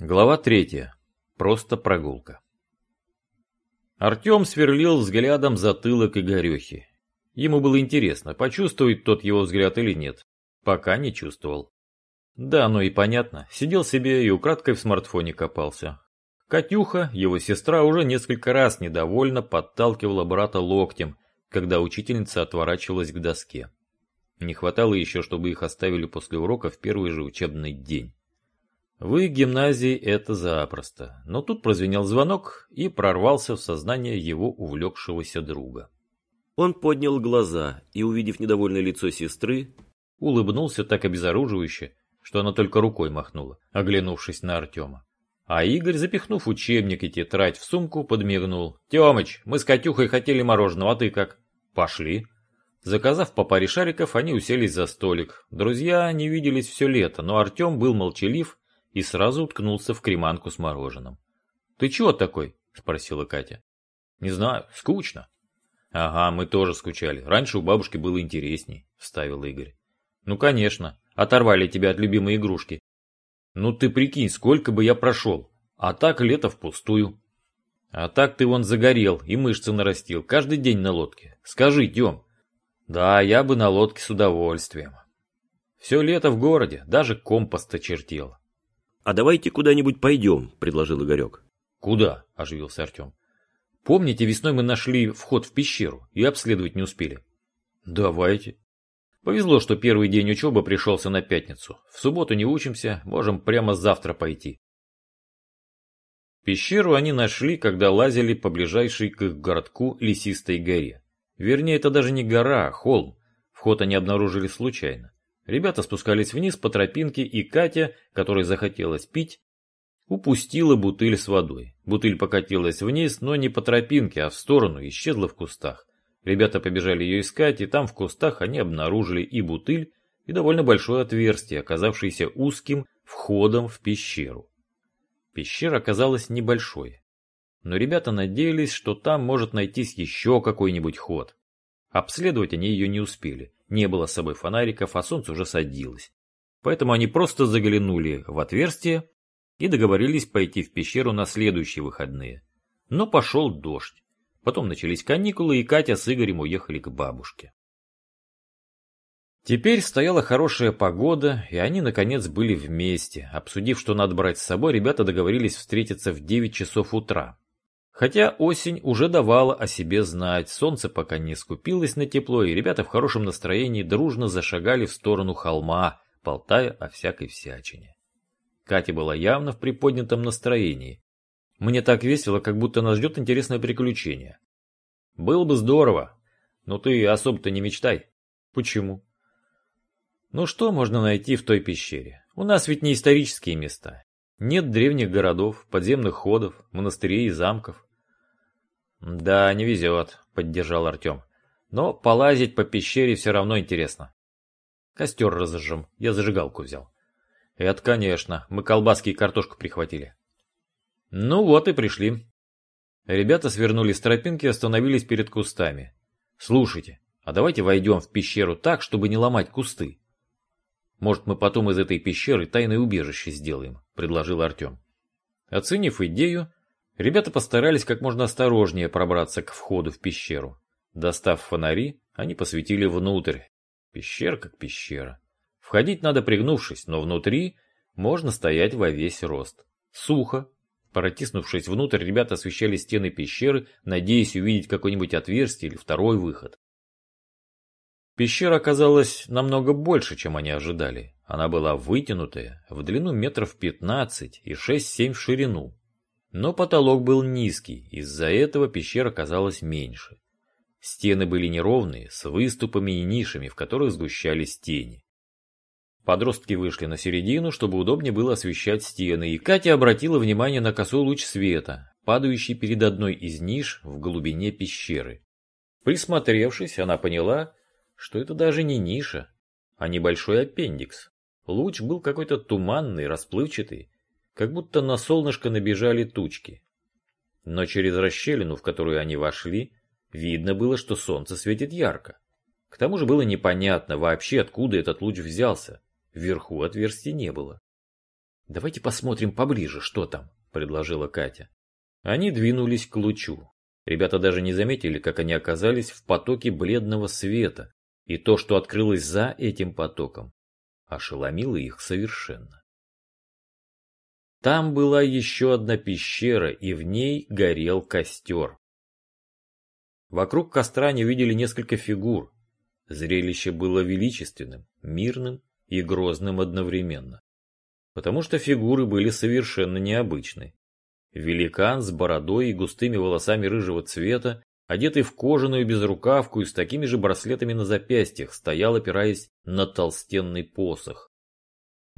Глава третья. Просто прогулка. Артем сверлил взглядом затылок Игорехи. Ему было интересно, почувствует тот его взгляд или нет. Пока не чувствовал. Да, ну и понятно. Сидел себе и украдкой в смартфоне копался. Катюха, его сестра, уже несколько раз недовольно подталкивала брата локтем, когда учительница отворачивалась к доске. Не хватало еще, чтобы их оставили после урока в первый же учебный день. В их гимназии это запросто, но тут прозвенел звонок и прорвался в сознание его увлекшегося друга. Он поднял глаза и, увидев недовольное лицо сестры, улыбнулся так обезоруживающе, что она только рукой махнула, оглянувшись на Артема. А Игорь, запихнув учебник и тетрадь в сумку, подмигнул. «Темыч, мы с Катюхой хотели мороженого, а ты как?» «Пошли». Заказав по паре шариков, они уселись за столик. Друзья не виделись все лето, но Артем был молчалив и сразу уткнулся в креманку с мороженым. «Ты чего такой?» – спросила Катя. «Не знаю, скучно». «Ага, мы тоже скучали. Раньше у бабушки было интересней», – вставил Игорь. «Ну, конечно. Оторвали тебя от любимой игрушки. Ну ты прикинь, сколько бы я прошел. А так лето впустую. А так ты вон загорел и мышцы нарастил. Каждый день на лодке. Скажи, Тем. Да, я бы на лодке с удовольствием. Все лето в городе, даже компоста чертил. «А давайте куда-нибудь пойдем», — предложил Игорек. «Куда?» — оживился Артем. «Помните, весной мы нашли вход в пещеру и обследовать не успели?» «Давайте». Повезло, что первый день учебы пришелся на пятницу. В субботу не учимся, можем прямо завтра пойти. Пещеру они нашли, когда лазили по ближайшей к их городку лесистой горе. Вернее, это даже не гора, а холм. Вход они обнаружили случайно. Ребята спускались вниз по тропинке, и Катя, которой захотелось пить, упустила бутыль с водой. Бутыль покатилась вниз, но не по тропинке, а в сторону, исчезла в кустах. Ребята побежали ее искать, и там в кустах они обнаружили и бутыль, и довольно большое отверстие, оказавшееся узким входом в пещеру. Пещера оказалась небольшой, но ребята надеялись, что там может найтись еще какой-нибудь ход. Обследовать они ее не успели. Не было с собой фонариков, а солнце уже садилось. Поэтому они просто заглянули в отверстие и договорились пойти в пещеру на следующие выходные. Но пошел дождь. Потом начались каникулы, и Катя с Игорем уехали к бабушке. Теперь стояла хорошая погода, и они, наконец, были вместе. Обсудив, что надо брать с собой, ребята договорились встретиться в 9 часов утра. Хотя осень уже давала о себе знать, солнце пока не скупилось на тепло, и ребята в хорошем настроении дружно зашагали в сторону холма, болтая о всякой всячине. Катя была явно в приподнятом настроении. Мне так весело, как будто нас ждет интересное приключение. Было бы здорово, но ты особо-то не мечтай. Почему? Ну что можно найти в той пещере? У нас ведь не исторические места. Нет древних городов, подземных ходов, монастырей и замков. «Да, не везет», — поддержал Артем. «Но полазить по пещере все равно интересно. Костер разожжем, я зажигалку взял». «Это, конечно, мы колбаски и картошку прихватили». «Ну вот и пришли». Ребята свернули с тропинки и остановились перед кустами. «Слушайте, а давайте войдем в пещеру так, чтобы не ломать кусты». «Может, мы потом из этой пещеры тайное убежище сделаем», — предложил Артем. Оценив идею, Ребята постарались как можно осторожнее пробраться к входу в пещеру. Достав фонари, они посветили внутрь. Пещера как пещера. Входить надо пригнувшись, но внутри можно стоять во весь рост. Сухо. Протиснувшись внутрь, ребята освещали стены пещеры, надеясь увидеть какое-нибудь отверстие или второй выход. Пещера оказалась намного больше, чем они ожидали. Она была вытянутая, в длину метров 15 и 6-7 в ширину. Но потолок был низкий, из-за этого пещера казалась меньше. Стены были неровные, с выступами и нишами, в которых сгущались тени. Подростки вышли на середину, чтобы удобнее было освещать стены, и Катя обратила внимание на косой луч света, падающий перед одной из ниш в глубине пещеры. Присмотревшись, она поняла, что это даже не ниша, а небольшой аппендикс. Луч был какой-то туманный, расплывчатый, как будто на солнышко набежали тучки. Но через расщелину, в которую они вошли, видно было, что солнце светит ярко. К тому же было непонятно вообще, откуда этот луч взялся. Вверху отверстий не было. Давайте посмотрим поближе, что там, предложила Катя. Они двинулись к лучу. Ребята даже не заметили, как они оказались в потоке бледного света, и то, что открылось за этим потоком, ошеломило их совершенно. Там была еще одна пещера, и в ней горел костер. Вокруг костра они видели несколько фигур. Зрелище было величественным, мирным и грозным одновременно. Потому что фигуры были совершенно необычны. Великан с бородой и густыми волосами рыжего цвета, одетый в кожаную безрукавку и с такими же браслетами на запястьях, стоял, опираясь на толстенный посох.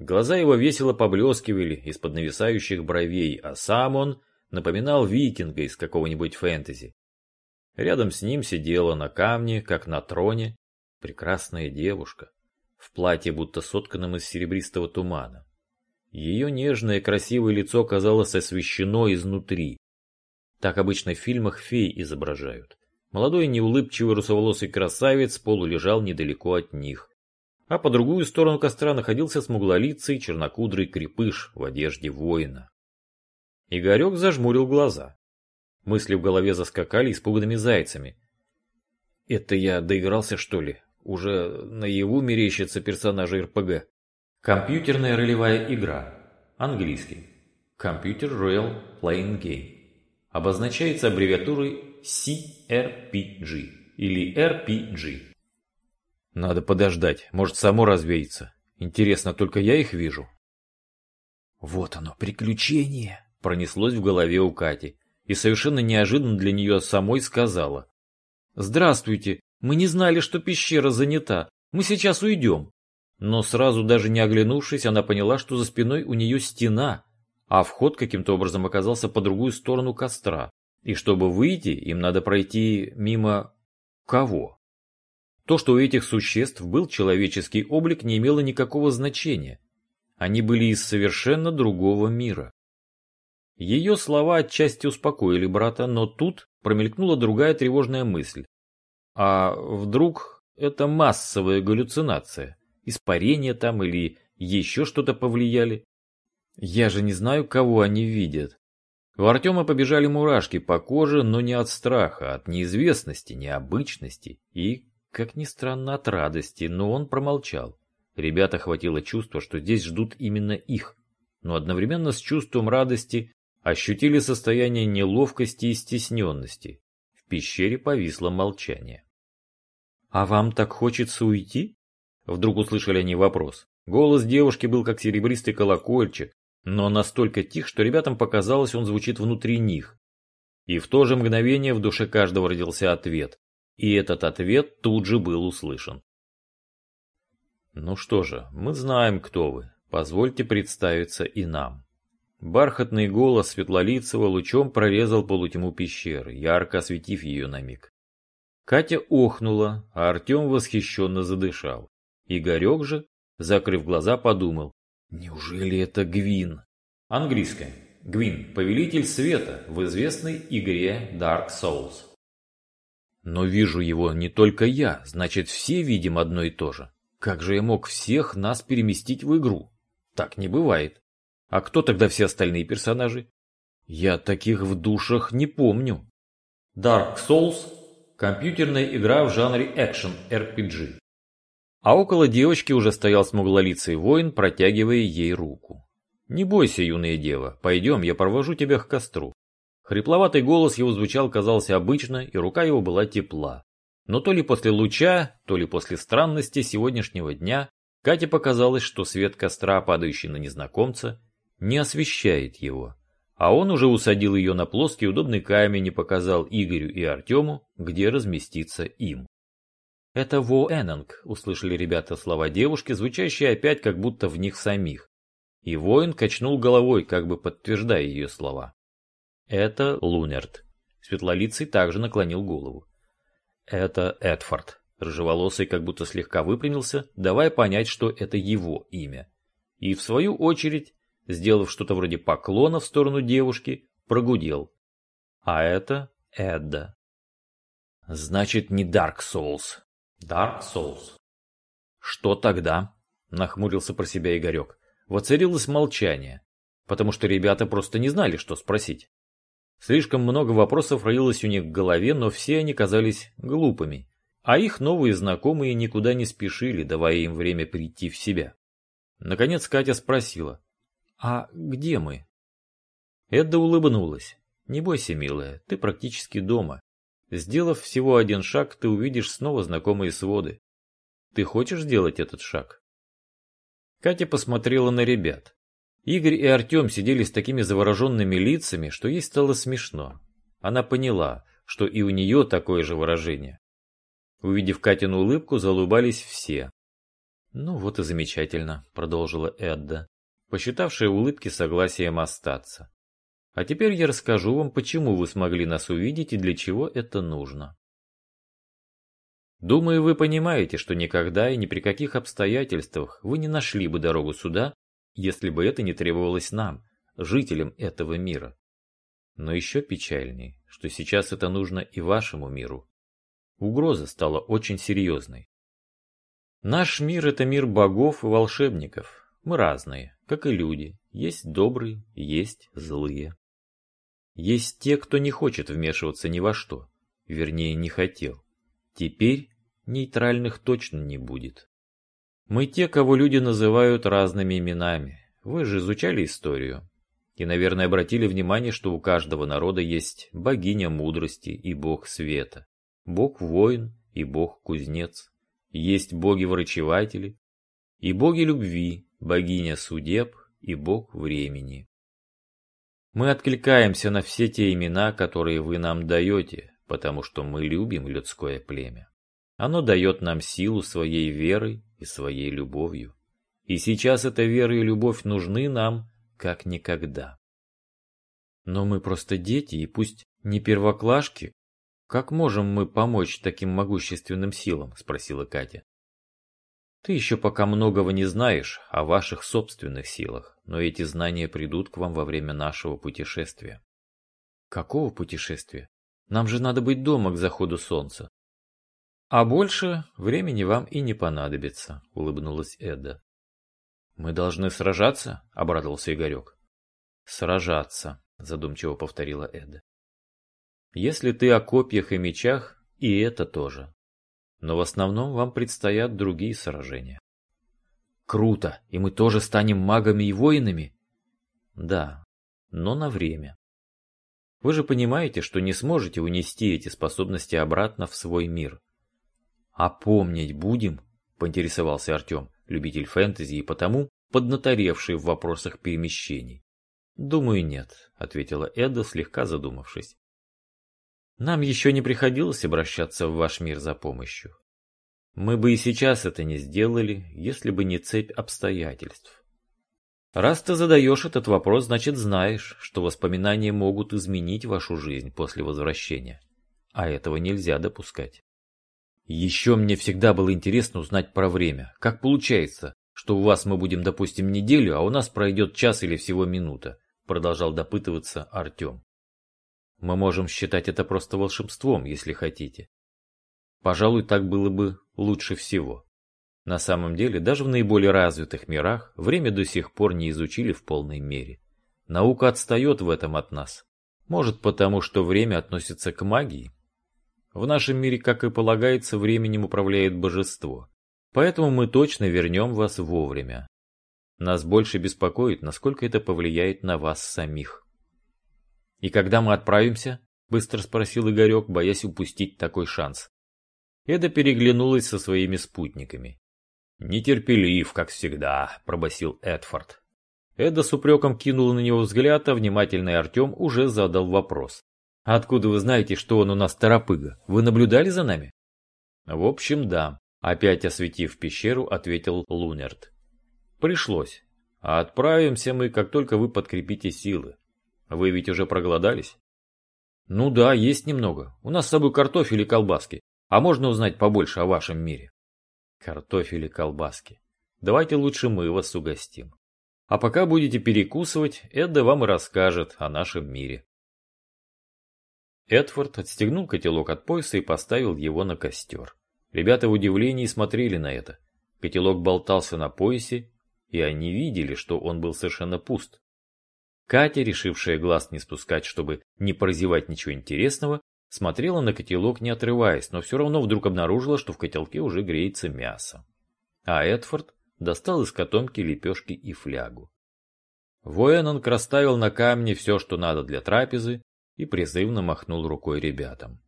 Глаза его весело поблескивали из-под нависающих бровей, а сам он напоминал викинга из какого-нибудь фэнтези. Рядом с ним сидела на камне, как на троне, прекрасная девушка, в платье, будто сотканном из серебристого тумана. Ее нежное красивое лицо казалось освещено изнутри. Так обычно в фильмах фей изображают. Молодой неулыбчивый русоволосый красавец полу лежал недалеко от них. А по другую сторону костра находился смуглолицый чернокудрый крепыш в одежде воина. Игорек зажмурил глаза. Мысли в голове заскакали испуганными зайцами. Это я доигрался, что ли? Уже наяву мерещатся персонажи РПГ. Компьютерная ролевая игра. Английский. Computer Royal Playing Game. Обозначается аббревиатурой CRPG или RPG. Надо подождать, может само развеется. Интересно, только я их вижу. Вот оно, приключение, пронеслось в голове у Кати. И совершенно неожиданно для нее самой сказала. Здравствуйте, мы не знали, что пещера занята. Мы сейчас уйдем. Но сразу даже не оглянувшись, она поняла, что за спиной у нее стена, а вход каким-то образом оказался по другую сторону костра. И чтобы выйти, им надо пройти мимо... кого? То, что у этих существ был человеческий облик, не имело никакого значения. Они были из совершенно другого мира. Ее слова отчасти успокоили брата, но тут промелькнула другая тревожная мысль. А вдруг это массовая галлюцинация? испарения там или еще что-то повлияли. Я же не знаю, кого они видят. У Артема побежали мурашки по коже, но не от страха, а от неизвестности, необычности и, как ни странно, от радости, но он промолчал. Ребята хватило чувства, что здесь ждут именно их, но одновременно с чувством радости ощутили состояние неловкости и стесненности. В пещере повисло молчание. «А вам так хочется уйти?» Вдруг услышали они вопрос. Голос девушки был как серебристый колокольчик, но настолько тих, что ребятам показалось, он звучит внутри них. И в то же мгновение в душе каждого родился ответ. И этот ответ тут же был услышан. Ну что же, мы знаем, кто вы. Позвольте представиться и нам. Бархатный голос Светлолицего лучом прорезал полутьму пещеры, ярко осветив ее на миг. Катя охнула, а Артем восхищенно задышал. Игорек же, закрыв глаза, подумал, неужели это Гвин? Английское. Гвин – повелитель света в известной игре Dark Souls. Но вижу его не только я, значит все видим одно и то же. Как же я мог всех нас переместить в игру? Так не бывает. А кто тогда все остальные персонажи? Я таких в душах не помню. Dark Souls – компьютерная игра в жанре экшен RPG. А около девочки уже стоял смуглолицый воин, протягивая ей руку. «Не бойся, юная дева, пойдем, я провожу тебя к костру». Хрипловатый голос его звучал, казался обычно, и рука его была тепла. Но то ли после луча, то ли после странности сегодняшнего дня, Кате показалось, что свет костра, падающий на незнакомца, не освещает его. А он уже усадил ее на плоский удобный камень и показал Игорю и Артему, где разместиться им. «Это Во Эннинг», — услышали ребята слова девушки, звучащие опять как будто в них самих. И воин качнул головой, как бы подтверждая ее слова. «Это Лунерт». Светлолицый также наклонил голову. «Это Эдфорд». Рыжеволосый как будто слегка выпрямился, давая понять, что это его имя. И в свою очередь, сделав что-то вроде поклона в сторону девушки, прогудел. А это Эдда. «Значит, не Дарк Souls», Dark Souls. Что тогда? Нахмурился про себя Игорек. Воцарилось молчание, потому что ребята просто не знали, что спросить. Слишком много вопросов роилось у них в голове, но все они казались глупыми, а их новые знакомые никуда не спешили, давая им время прийти в себя. Наконец Катя спросила, «А где мы?» Эдда улыбнулась. «Не бойся, милая, ты практически дома. Сделав всего один шаг, ты увидишь снова знакомые своды. Ты хочешь сделать этот шаг?» Катя посмотрела на ребят. Игорь и Артем сидели с такими завороженными лицами, что ей стало смешно. Она поняла, что и у нее такое же выражение. Увидев Катину улыбку, залыбались все. «Ну вот и замечательно», — продолжила Эдда, посчитавшая улыбки согласием остаться. «А теперь я расскажу вам, почему вы смогли нас увидеть и для чего это нужно». Думаю, вы понимаете, что никогда и ни при каких обстоятельствах вы не нашли бы дорогу сюда, если бы это не требовалось нам, жителям этого мира. Но еще печальней, что сейчас это нужно и вашему миру. Угроза стала очень серьезной. Наш мир – это мир богов и волшебников. Мы разные, как и люди. Есть добрые, есть злые. Есть те, кто не хочет вмешиваться ни во что. Вернее, не хотел. Теперь нейтральных точно не будет. Мы те, кого люди называют разными именами. Вы же изучали историю. И, наверное, обратили внимание, что у каждого народа есть богиня мудрости и бог света, бог-воин и бог-кузнец. Есть боги-врачеватели и боги любви, богиня судеб и бог времени. Мы откликаемся на все те имена, которые вы нам даете, потому что мы любим людское племя. Оно дает нам силу своей верой и своей любовью. И сейчас эта вера и любовь нужны нам как никогда. Но мы просто дети, и пусть не первоклашки. Как можем мы помочь таким могущественным силам? Спросила Катя. Ты еще пока многого не знаешь о ваших собственных силах, но эти знания придут к вам во время нашего путешествия. Какого путешествия? Нам же надо быть дома к заходу солнца. «А больше времени вам и не понадобится», — улыбнулась Эда. «Мы должны сражаться?» — обрадовался Игорек. «Сражаться», — задумчиво повторила Эда. «Если ты о копьях и мечах, и это тоже. Но в основном вам предстоят другие сражения». «Круто! И мы тоже станем магами и воинами?» «Да, но на время. Вы же понимаете, что не сможете унести эти способности обратно в свой мир». «А помнить будем?» – поинтересовался Артем, любитель фэнтези и потому поднаторевший в вопросах перемещений. «Думаю, нет», – ответила Эда, слегка задумавшись. «Нам еще не приходилось обращаться в ваш мир за помощью. Мы бы и сейчас это не сделали, если бы не цепь обстоятельств. Раз ты задаешь этот вопрос, значит знаешь, что воспоминания могут изменить вашу жизнь после возвращения. А этого нельзя допускать. Еще мне всегда было интересно узнать про время. Как получается, что у вас мы будем, допустим, неделю, а у нас пройдет час или всего минута? Продолжал допытываться Артем. Мы можем считать это просто волшебством, если хотите. Пожалуй, так было бы лучше всего. На самом деле, даже в наиболее развитых мирах время до сих пор не изучили в полной мере. Наука отстает в этом от нас. Может потому, что время относится к магии, в нашем мире, как и полагается, временем управляет божество. Поэтому мы точно вернем вас вовремя. Нас больше беспокоит, насколько это повлияет на вас самих. «И когда мы отправимся?» – быстро спросил Игорек, боясь упустить такой шанс. Эда переглянулась со своими спутниками. «Нетерпелив, как всегда», – пробасил Эдфорд. Эда с упреком кинула на него взгляд, а внимательный Артем уже задал вопрос. Откуда вы знаете, что он у нас торопыга? Вы наблюдали за нами? В общем, да. Опять осветив пещеру, ответил Лунерт. Пришлось. А отправимся мы, как только вы подкрепите силы. Вы ведь уже проголодались? Ну да, есть немного. У нас с собой картофель и колбаски. А можно узнать побольше о вашем мире? Картофель и колбаски. Давайте лучше мы вас угостим. А пока будете перекусывать, Эдда вам и расскажет о нашем мире. Эдвард отстегнул котелок от пояса и поставил его на костер. Ребята в удивлении смотрели на это. Котелок болтался на поясе, и они видели, что он был совершенно пуст. Катя, решившая глаз не спускать, чтобы не прозевать ничего интересного, смотрела на котелок не отрываясь, но все равно вдруг обнаружила, что в котелке уже греется мясо. А Эдфорд достал из котомки лепешки и флягу. Военанг расставил на камне все, что надо для трапезы, и призывно махнул рукой ребятам.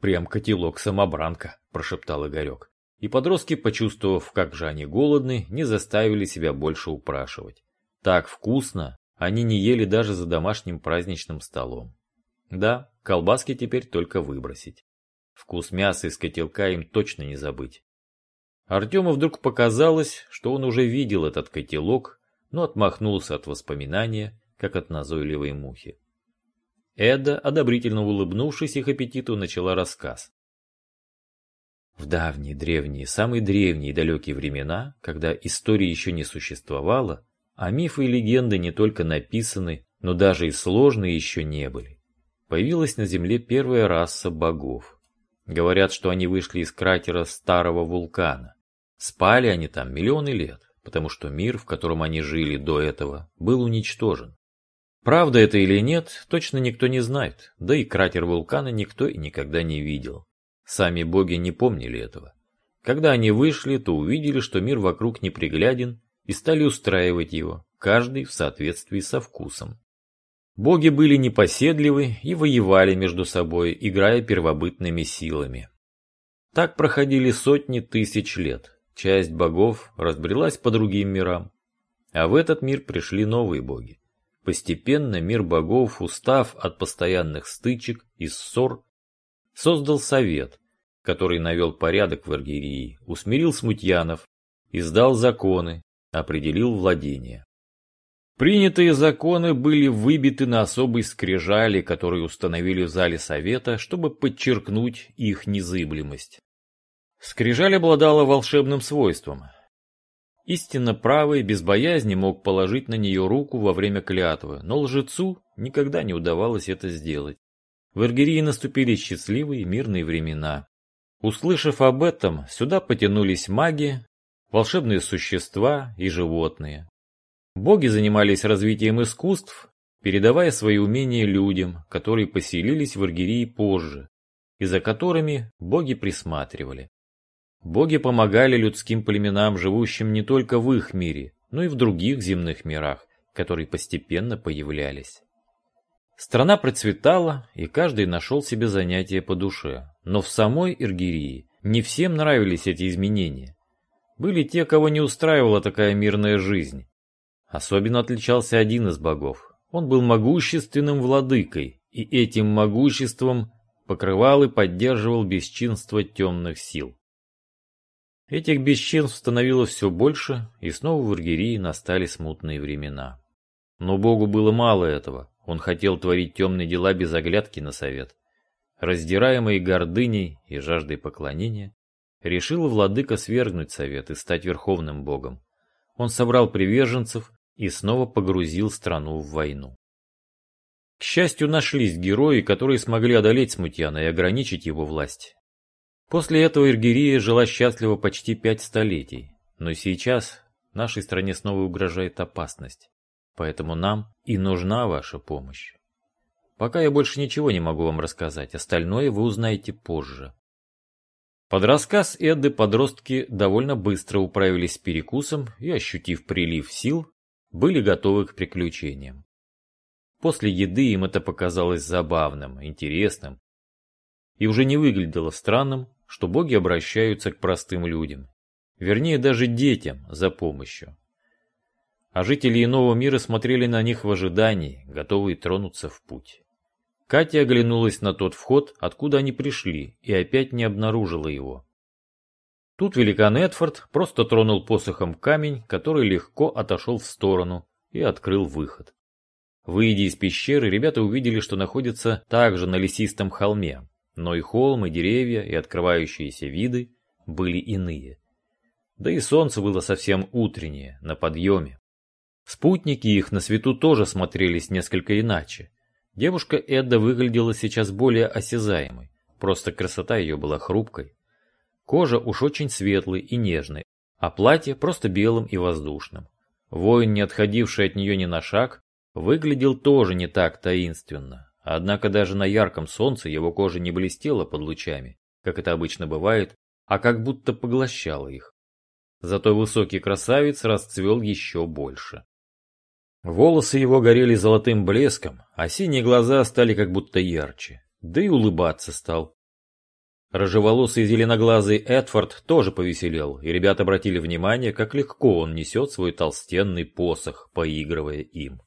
«Прям котелок-самобранка», – прошептал Игорек. И подростки, почувствовав, как же они голодны, не заставили себя больше упрашивать. Так вкусно они не ели даже за домашним праздничным столом. Да, колбаски теперь только выбросить. Вкус мяса из котелка им точно не забыть. Артему вдруг показалось, что он уже видел этот котелок, но отмахнулся от воспоминания, как от назойливой мухи. Эда, одобрительно улыбнувшись их аппетиту, начала рассказ. В давние, древние, самые древние и далекие времена, когда истории еще не существовало, а мифы и легенды не только написаны, но даже и сложные еще не были, появилась на Земле первая раса богов. Говорят, что они вышли из кратера старого вулкана. Спали они там миллионы лет, потому что мир, в котором они жили до этого, был уничтожен. Правда это или нет, точно никто не знает, да и кратер вулкана никто и никогда не видел. Сами боги не помнили этого. Когда они вышли, то увидели, что мир вокруг непригляден, и стали устраивать его, каждый в соответствии со вкусом. Боги были непоседливы и воевали между собой, играя первобытными силами. Так проходили сотни тысяч лет. Часть богов разбрелась по другим мирам, а в этот мир пришли новые боги. Постепенно мир богов, устав от постоянных стычек и ссор, создал совет, который навел порядок в Аргирии, усмирил смутьянов, издал законы, определил владение. Принятые законы были выбиты на особой скрижали, которые установили в зале совета, чтобы подчеркнуть их незыблемость. Скрижаль обладала волшебным свойством. Истинно правый без боязни мог положить на нее руку во время клятвы, но лжецу никогда не удавалось это сделать. В Эргерии наступили счастливые мирные времена. Услышав об этом, сюда потянулись маги, волшебные существа и животные. Боги занимались развитием искусств, передавая свои умения людям, которые поселились в Эргерии позже, и за которыми боги присматривали. Боги помогали людским племенам, живущим не только в их мире, но и в других земных мирах, которые постепенно появлялись. Страна процветала, и каждый нашел себе занятие по душе. Но в самой Иргирии не всем нравились эти изменения. Были те, кого не устраивала такая мирная жизнь. Особенно отличался один из богов. Он был могущественным владыкой, и этим могуществом покрывал и поддерживал бесчинство темных сил. Этих бесчинств становилось все больше, и снова в Иргирии настали смутные времена. Но Богу было мало этого. Он хотел творить темные дела без оглядки на совет. Раздираемый гордыней и жаждой поклонения, решил владыка свергнуть совет и стать верховным богом. Он собрал приверженцев и снова погрузил страну в войну. К счастью, нашлись герои, которые смогли одолеть Смутьяна и ограничить его власть. После этого Иргирия жила счастливо почти пять столетий, но сейчас нашей стране снова угрожает опасность. Поэтому нам и нужна ваша помощь. Пока я больше ничего не могу вам рассказать, остальное вы узнаете позже. Под рассказ Эдды подростки довольно быстро управились с перекусом и, ощутив прилив сил, были готовы к приключениям. После еды им это показалось забавным, интересным, и уже не выглядело странным, что боги обращаются к простым людям, вернее даже детям за помощью а жители иного мира смотрели на них в ожидании, готовые тронуться в путь. Катя оглянулась на тот вход, откуда они пришли, и опять не обнаружила его. Тут великан Эдфорд просто тронул посохом камень, который легко отошел в сторону и открыл выход. Выйдя из пещеры, ребята увидели, что находятся также на лесистом холме, но и холм, и деревья, и открывающиеся виды были иные. Да и солнце было совсем утреннее, на подъеме. Спутники их на свету тоже смотрелись несколько иначе. Девушка Эдда выглядела сейчас более осязаемой, просто красота ее была хрупкой. Кожа уж очень светлой и нежной, а платье просто белым и воздушным. Воин, не отходивший от нее ни на шаг, выглядел тоже не так таинственно, однако даже на ярком солнце его кожа не блестела под лучами, как это обычно бывает, а как будто поглощала их. Зато высокий красавец расцвел еще больше. Волосы его горели золотым блеском, а синие глаза стали как будто ярче, да и улыбаться стал. Рыжеволосый и зеленоглазый Эдфорд тоже повеселел, и ребята обратили внимание, как легко он несет свой толстенный посох, поигрывая им.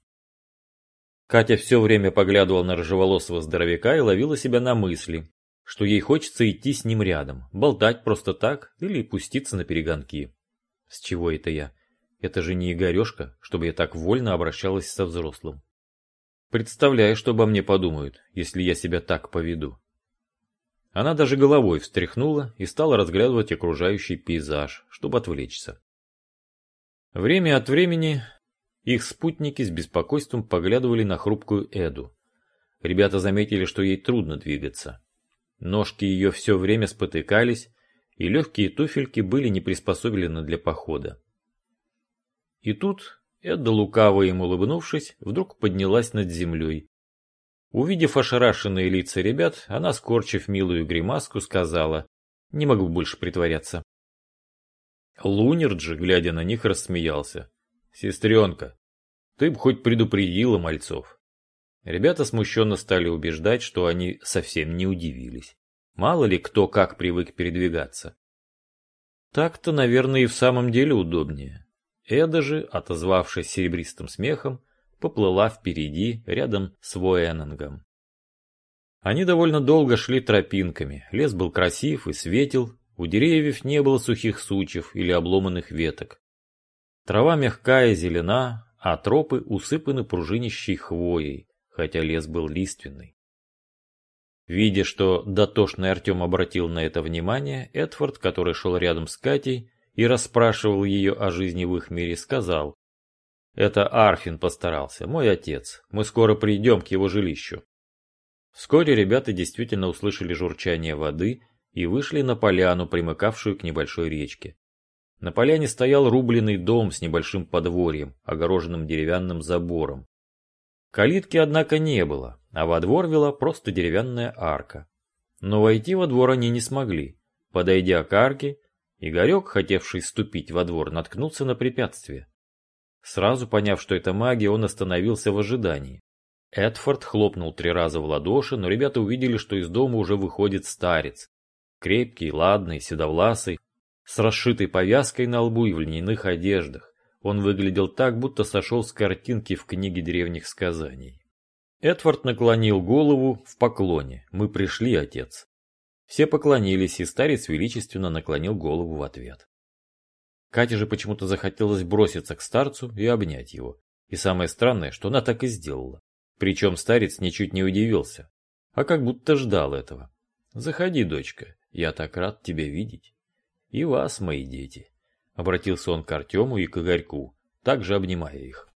Катя все время поглядывала на рыжеволосого здоровяка и ловила себя на мысли, что ей хочется идти с ним рядом, болтать просто так или пуститься на перегонки. С чего это я? Это же не Игорешка, чтобы я так вольно обращалась со взрослым. Представляю, что обо мне подумают, если я себя так поведу. Она даже головой встряхнула и стала разглядывать окружающий пейзаж, чтобы отвлечься. Время от времени их спутники с беспокойством поглядывали на хрупкую Эду. Ребята заметили, что ей трудно двигаться. Ножки ее все время спотыкались, и легкие туфельки были не приспособлены для похода. И тут Эдда, лукаво им улыбнувшись, вдруг поднялась над землей. Увидев ошарашенные лица ребят, она, скорчив милую гримаску, сказала, «Не могу больше притворяться». Лунерд же, глядя на них, рассмеялся. «Сестренка, ты б хоть предупредила мальцов». Ребята смущенно стали убеждать, что они совсем не удивились. Мало ли кто как привык передвигаться. Так-то, наверное, и в самом деле удобнее. Эда же, отозвавшись серебристым смехом, поплыла впереди, рядом с Воэнонгом. Они довольно долго шли тропинками, лес был красив и светел, у деревьев не было сухих сучьев или обломанных веток. Трава мягкая зелена, а тропы усыпаны пружинищей хвоей, хотя лес был лиственный. Видя, что дотошный Артем обратил на это внимание, Эдфорд, который шел рядом с Катей и расспрашивал ее о жизни в их мире, сказал, «Это Арфин постарался, мой отец. Мы скоро придем к его жилищу». Вскоре ребята действительно услышали журчание воды и вышли на поляну, примыкавшую к небольшой речке. На поляне стоял рубленый дом с небольшим подворьем, огороженным деревянным забором. Калитки, однако, не было, а во двор вела просто деревянная арка. Но войти во двор они не смогли. Подойдя к арке, Игорек, хотевший ступить во двор, наткнулся на препятствие. Сразу поняв, что это магия, он остановился в ожидании. Эдфорд хлопнул три раза в ладоши, но ребята увидели, что из дома уже выходит старец. Крепкий, ладный, седовласый, с расшитой повязкой на лбу и в льняных одеждах. Он выглядел так, будто сошел с картинки в книге древних сказаний. Эдвард наклонил голову в поклоне. «Мы пришли, отец». Все поклонились, и старец величественно наклонил голову в ответ. Кате же почему-то захотелось броситься к старцу и обнять его. И самое странное, что она так и сделала. Причем старец ничуть не удивился, а как будто ждал этого. «Заходи, дочка, я так рад тебя видеть. И вас, мои дети». Обратился он к Артему и к Игорьку, также обнимая их.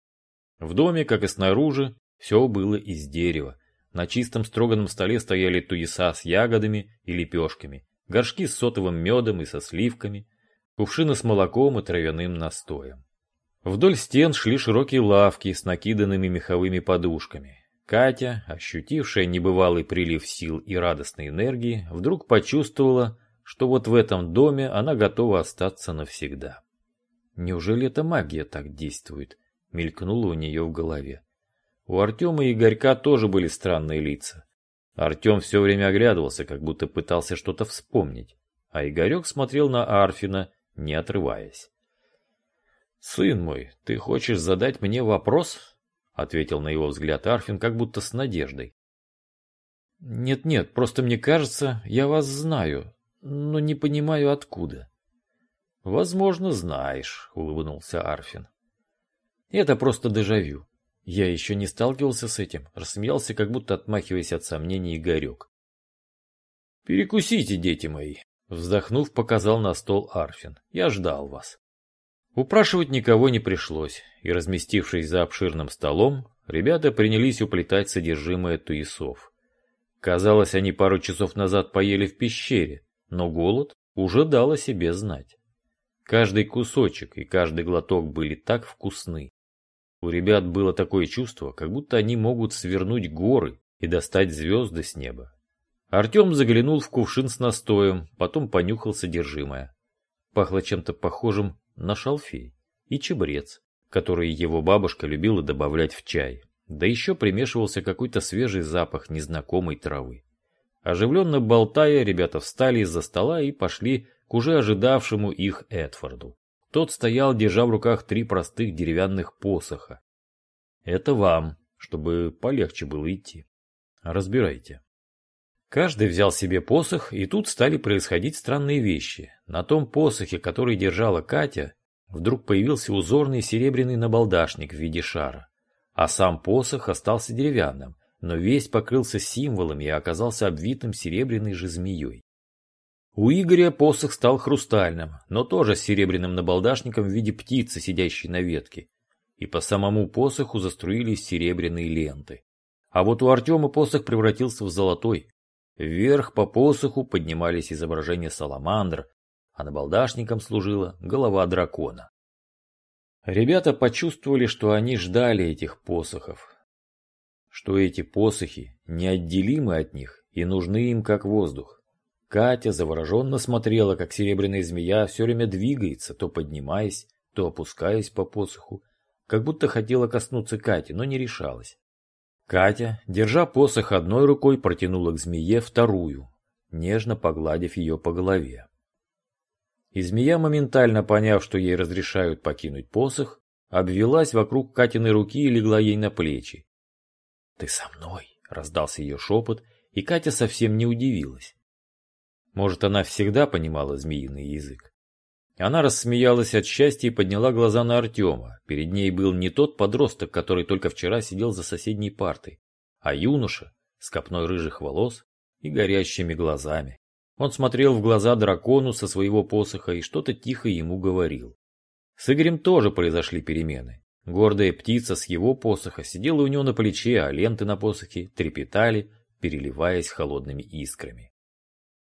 В доме, как и снаружи, все было из дерева. На чистом строганном столе стояли туеса с ягодами и лепешками, горшки с сотовым медом и со сливками, кувшины с молоком и травяным настоем. Вдоль стен шли широкие лавки с накиданными меховыми подушками. Катя, ощутившая небывалый прилив сил и радостной энергии, вдруг почувствовала, что вот в этом доме она готова остаться навсегда. Неужели эта магия так действует? Мелькнуло у нее в голове. У Артема и Игорька тоже были странные лица. Артем все время оглядывался, как будто пытался что-то вспомнить, а Игорек смотрел на Арфина, не отрываясь. «Сын мой, ты хочешь задать мне вопрос?» — ответил на его взгляд Арфин, как будто с надеждой. «Нет-нет, просто мне кажется, я вас знаю, но не понимаю откуда». «Возможно, знаешь», — улыбнулся Арфин. «Это просто дежавю. Я еще не сталкивался с этим, рассмеялся, как будто отмахиваясь от сомнений Игорек. «Перекусите, дети мои!» Вздохнув, показал на стол Арфин. «Я ждал вас». Упрашивать никого не пришлось, и, разместившись за обширным столом, ребята принялись уплетать содержимое туесов. Казалось, они пару часов назад поели в пещере, но голод уже дал о себе знать. Каждый кусочек и каждый глоток были так вкусны. У ребят было такое чувство, как будто они могут свернуть горы и достать звезды с неба. Артем заглянул в кувшин с настоем, потом понюхал содержимое. Пахло чем-то похожим на шалфей и чебрец, который его бабушка любила добавлять в чай. Да еще примешивался какой-то свежий запах незнакомой травы. Оживленно болтая, ребята встали из-за стола и пошли к уже ожидавшему их Эдфорду. Тот стоял, держа в руках три простых деревянных посоха. «Это вам, чтобы полегче было идти. Разбирайте». Каждый взял себе посох, и тут стали происходить странные вещи. На том посохе, который держала Катя, вдруг появился узорный серебряный набалдашник в виде шара. А сам посох остался деревянным, но весь покрылся символами и оказался обвитым серебряной же змеей. У Игоря посох стал хрустальным, но тоже серебряным набалдашником в виде птицы, сидящей на ветке. И по самому посоху заструились серебряные ленты. А вот у Артема посох превратился в золотой, Вверх по посоху поднимались изображения саламандр, а набалдашником служила голова дракона. Ребята почувствовали, что они ждали этих посохов, что эти посохи неотделимы от них и нужны им как воздух. Катя завороженно смотрела, как серебряная змея все время двигается, то поднимаясь, то опускаясь по посоху, как будто хотела коснуться Кати, но не решалась. Катя, держа посох одной рукой, протянула к змее вторую, нежно погладив ее по голове. И змея, моментально поняв, что ей разрешают покинуть посох, обвелась вокруг Катиной руки и легла ей на плечи. «Ты со мной!» — раздался ее шепот, и Катя совсем не удивилась. Может, она всегда понимала змеиный язык. Она рассмеялась от счастья и подняла глаза на Артема. Перед ней был не тот подросток, который только вчера сидел за соседней партой, а юноша с копной рыжих волос и горящими глазами. Он смотрел в глаза дракону со своего посоха и что-то тихо ему говорил. С Игорем тоже произошли перемены. Гордая птица с его посоха сидела у него на плече, а ленты на посохе трепетали, переливаясь холодными искрами.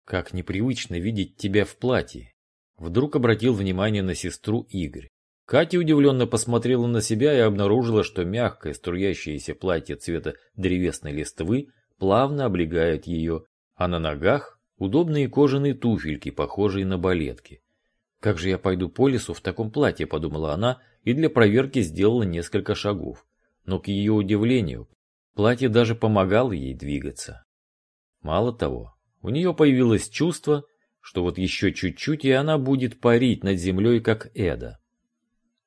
«Как непривычно видеть тебя в платье», Вдруг обратил внимание на сестру Игорь. Катя удивленно посмотрела на себя и обнаружила, что мягкое струящееся платье цвета древесной листвы плавно облегает ее, а на ногах удобные кожаные туфельки, похожие на балетки. «Как же я пойду по лесу в таком платье?» – подумала она и для проверки сделала несколько шагов. Но к ее удивлению, платье даже помогало ей двигаться. Мало того, у нее появилось чувство, что вот еще чуть-чуть, и она будет парить над землей, как Эда.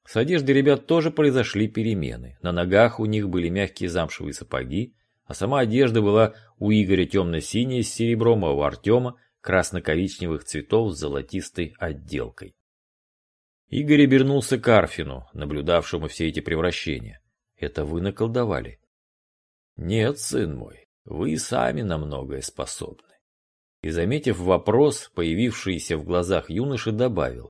С одеждой ребят тоже произошли перемены. На ногах у них были мягкие замшевые сапоги, а сама одежда была у Игоря темно-синяя с серебром, а у Артема красно-коричневых цветов с золотистой отделкой. Игорь обернулся к Арфину, наблюдавшему все эти превращения. Это вы наколдовали? Нет, сын мой, вы и сами на многое способны. И, заметив вопрос, появившийся в глазах юноши, добавил.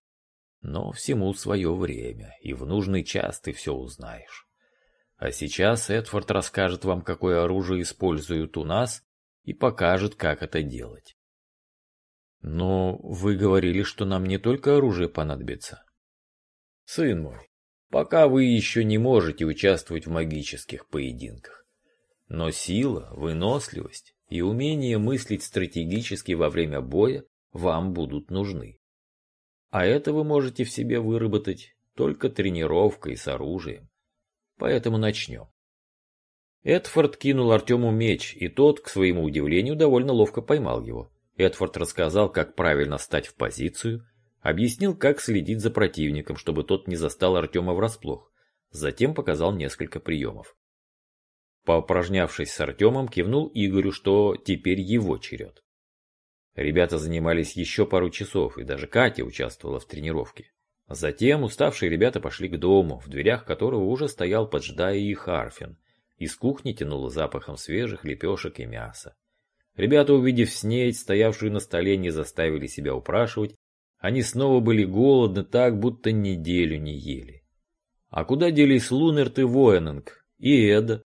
Но всему свое время, и в нужный час ты все узнаешь. А сейчас Эдфорд расскажет вам, какое оружие используют у нас, и покажет, как это делать. Но вы говорили, что нам не только оружие понадобится. Сын мой, пока вы еще не можете участвовать в магических поединках. Но сила, выносливость и умение мыслить стратегически во время боя вам будут нужны. А это вы можете в себе выработать только тренировкой с оружием. Поэтому начнем. Эдфорд кинул Артему меч, и тот, к своему удивлению, довольно ловко поймал его. Эдфорд рассказал, как правильно стать в позицию, объяснил, как следить за противником, чтобы тот не застал Артема врасплох. Затем показал несколько приемов. Поупражнявшись с Артемом, кивнул Игорю, что теперь его черед. Ребята занимались еще пару часов, и даже Катя участвовала в тренировке. Затем уставшие ребята пошли к дому, в дверях которого уже стоял, поджидая их Арфин. Из кухни тянуло запахом свежих лепешек и мяса. Ребята, увидев снедь, стоявшую на столе, не заставили себя упрашивать. Они снова были голодны так, будто неделю не ели. А куда делись Лунерт и Военинг? И Эда?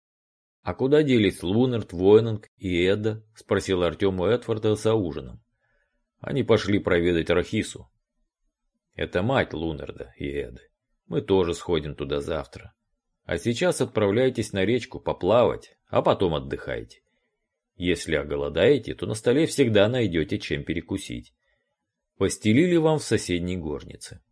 «А куда делись Лунард, Войнинг и Эда?» – спросил Артем у Эдварда за ужином. Они пошли проведать Рахису. Это мать Лунарда и Эды. Мы тоже сходим туда завтра. А сейчас отправляйтесь на речку поплавать, а потом отдыхайте. Если оголодаете, то на столе всегда найдете чем перекусить. Постелили вам в соседней горнице.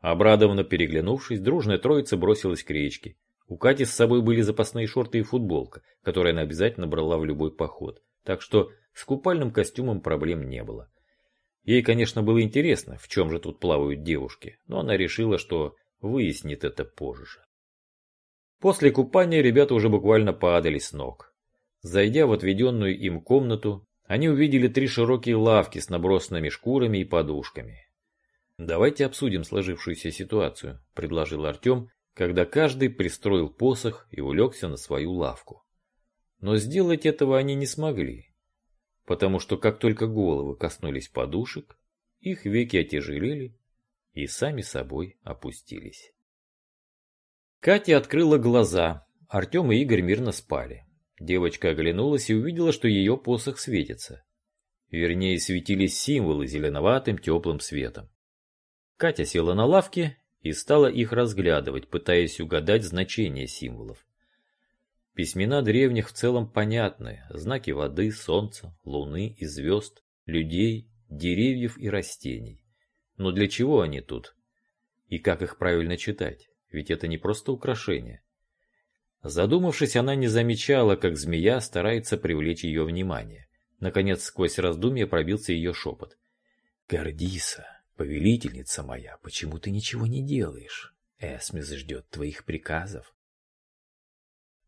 Обрадованно переглянувшись, дружная троица бросилась к речке. У Кати с собой были запасные шорты и футболка, которые она обязательно брала в любой поход, так что с купальным костюмом проблем не было. Ей, конечно, было интересно, в чем же тут плавают девушки, но она решила, что выяснит это позже. После купания ребята уже буквально падали с ног. Зайдя в отведенную им комнату, они увидели три широкие лавки с набросанными шкурами и подушками. «Давайте обсудим сложившуюся ситуацию», – предложил Артем, когда каждый пристроил посох и улегся на свою лавку. Но сделать этого они не смогли, потому что как только головы коснулись подушек, их веки отяжелели и сами собой опустились. Катя открыла глаза, Артем и Игорь мирно спали. Девочка оглянулась и увидела, что ее посох светится. Вернее, светились символы зеленоватым теплым светом. Катя села на лавке и стала их разглядывать, пытаясь угадать значение символов. Письмена древних в целом понятны, знаки воды, солнца, луны и звезд, людей, деревьев и растений. Но для чего они тут? И как их правильно читать? Ведь это не просто украшение. Задумавшись, она не замечала, как змея старается привлечь ее внимание. Наконец, сквозь раздумья пробился ее шепот. «Гордиса!» «Повелительница моя, почему ты ничего не делаешь? Эсмис ждет твоих приказов».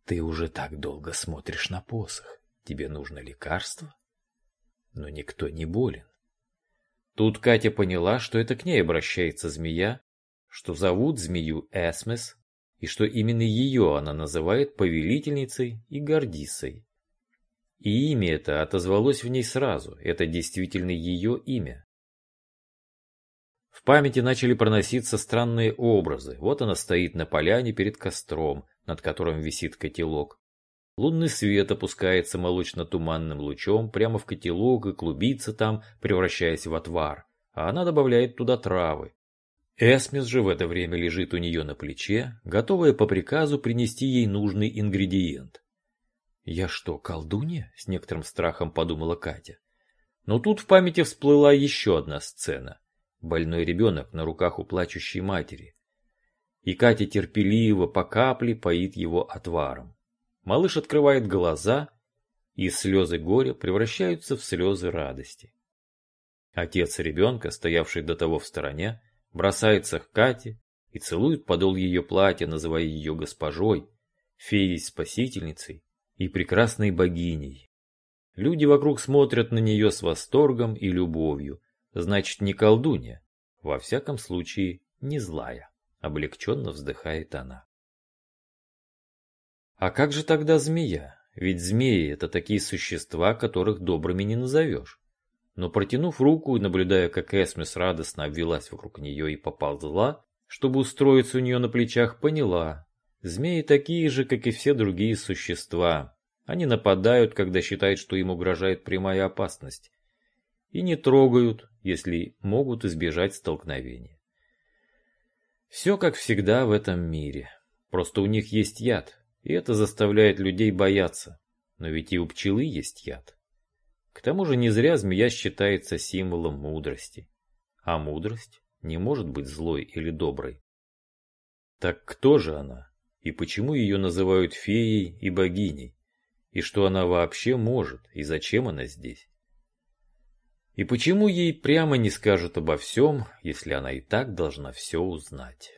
«Ты уже так долго смотришь на посох. Тебе нужно лекарство?» «Но никто не болен». Тут Катя поняла, что это к ней обращается змея, что зовут змею Эсмес, и что именно ее она называет повелительницей и гордисой. И имя это отозвалось в ней сразу, это действительно ее имя. В памяти начали проноситься странные образы. Вот она стоит на поляне перед костром, над которым висит котелок. Лунный свет опускается молочно-туманным лучом прямо в котелок и клубится там, превращаясь в отвар. А она добавляет туда травы. Эсмис же в это время лежит у нее на плече, готовая по приказу принести ей нужный ингредиент. «Я что, колдунья?» – с некоторым страхом подумала Катя. Но тут в памяти всплыла еще одна сцена больной ребенок на руках у плачущей матери. И Катя терпеливо по капле поит его отваром. Малыш открывает глаза, и слезы горя превращаются в слезы радости. Отец ребенка, стоявший до того в стороне, бросается к Кате и целует подол ее платья, называя ее госпожой, феей-спасительницей и прекрасной богиней. Люди вокруг смотрят на нее с восторгом и любовью, Значит, не колдунья. Во всяком случае, не злая. Облегченно вздыхает она. А как же тогда змея? Ведь змеи это такие существа, которых добрыми не назовешь. Но протянув руку и наблюдая, как Эсмис радостно обвелась вокруг нее и поползла, чтобы устроиться у нее на плечах, поняла. Змеи такие же, как и все другие существа. Они нападают, когда считают, что им угрожает прямая опасность и не трогают, если могут избежать столкновения. Все как всегда в этом мире. Просто у них есть яд, и это заставляет людей бояться. Но ведь и у пчелы есть яд. К тому же не зря змея считается символом мудрости. А мудрость не может быть злой или доброй. Так кто же она? И почему ее называют феей и богиней? И что она вообще может? И зачем она здесь? И почему ей прямо не скажут обо всем, если она и так должна все узнать?